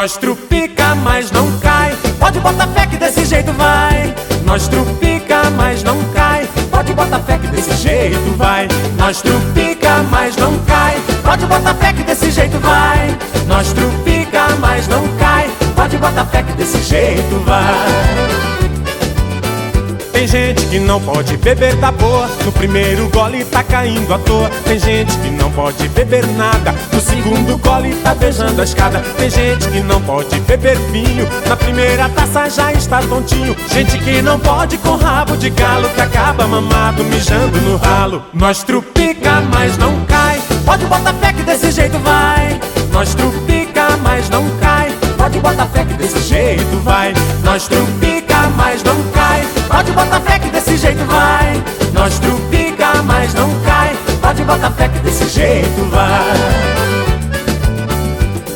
Nós trupica, mas não cai. Pode botar fé que desse jeito vai. Nós trupica, mas não cai. Pode botar fé que desse jeito vai. Nós trupica, mas não cai. Pode botar fé que desse jeito vai. Nós trupica, mas não cai. Pode botar fé que desse jeito vai. Tem gente que não pode beber da boa. No primeiro gole tá caindo à toa. Tem gente que não pode beber nada. No segundo gole tá beijando a escada. Tem gente que não pode beber vinho. Na primeira taça já está tontinho. Gente que não pode com rabo de galo Que acaba mamado mijando no ralo. Nós trupica, mas não cai. Pode botar fé que desse jeito vai. Nós trupica, mas não cai. Pode botar fé que desse jeito vai. Nós trupica, mas não cai Pode botar fé que desse jeito vai. Nós trupica, mas não cai. Pode botar fé que desse jeito vai.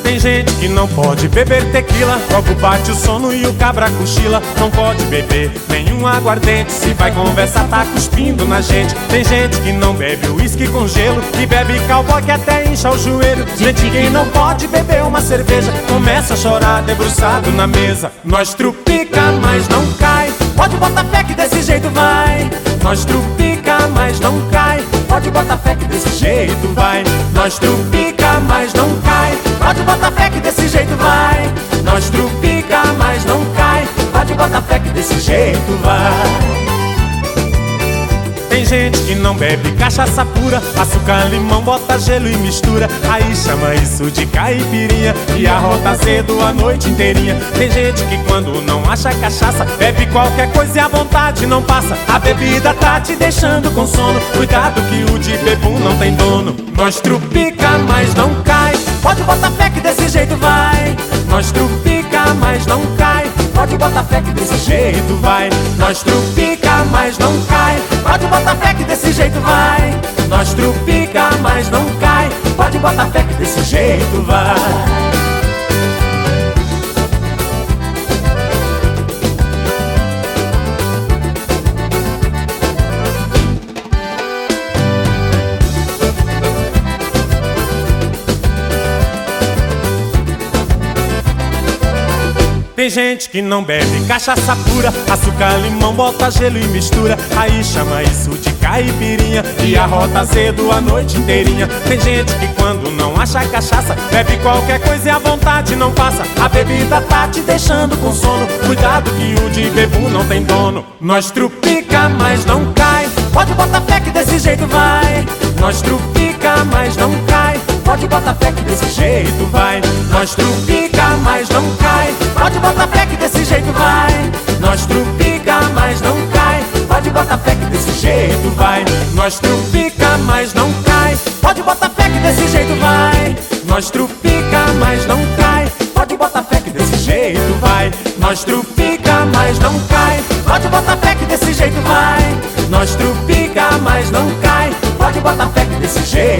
Tem gente que não pode beber tequila, logo bate o sono e o cabra cochila. Não pode beber nenhum aguardente, se vai conversar tá cuspindo na gente. Tem gente que não bebe uísque com gelo, e bebe cowboy que até incha o joelho. Gente que não pode beber uma cerveja, começa a chorar debruçado na mesa. Nós trupica, mas não cai. Pode botar fé que desse jeito vai. Nós trupica, mas não cai. Pode botar fé que desse jeito vai. Nós trupica, mas não cai. Pode botar fé que desse jeito vai. Nós trupica, mas não cai. Pode botar fé que desse jeito vai. Gente que não bebe cachaça pura, açúcar, limão, bota gelo e mistura. Aí chama isso de caipirinha e arrota cedo a noite inteirinha. Tem gente que quando não acha cachaça, bebe qualquer coisa e a vontade não passa. A bebida tá te deixando com sono. Cuidado que o de bebum não tem dono. Nós trupica, mas não cai. Pode botar fé que desse jeito vai. Nós trupica, mas não cai. Pode botar fé que desse jeito vai. Nós trupica, mas não cai. Vai. Nós trupica, mas não cai. Pode botar fé que desse jeito vai. Tem gente que não bebe cachaça pura, açúcar, limão, bota gelo e mistura. Aí chama isso de caipirinha e arrota cedo a noite inteirinha. Tem gente que quando não acha cachaça, bebe qualquer coisa e a vontade não passa. A bebida tá te deixando com sono. Cuidado que o de bebu não tem dono. Nós trupica, mas não cai. Pode botar fé que desse jeito vai. Nós trupica, mas não cai. Pode botar fé que desse jeito vai. Nós trupica bota fé que desse jeito vai. Nós trupica, mas não cai. Pode botar fé que desse jeito vai. Nós trupica, mas não cai. Pode botar fé que desse jeito vai. Nós trupica, mas não cai. Pode botar fé que desse jeito vai. Nós trupica, mas não cai. Pode botar fé que desse jeito vai. Nós trupica, mas não cai. Pode botar fé que desse jeito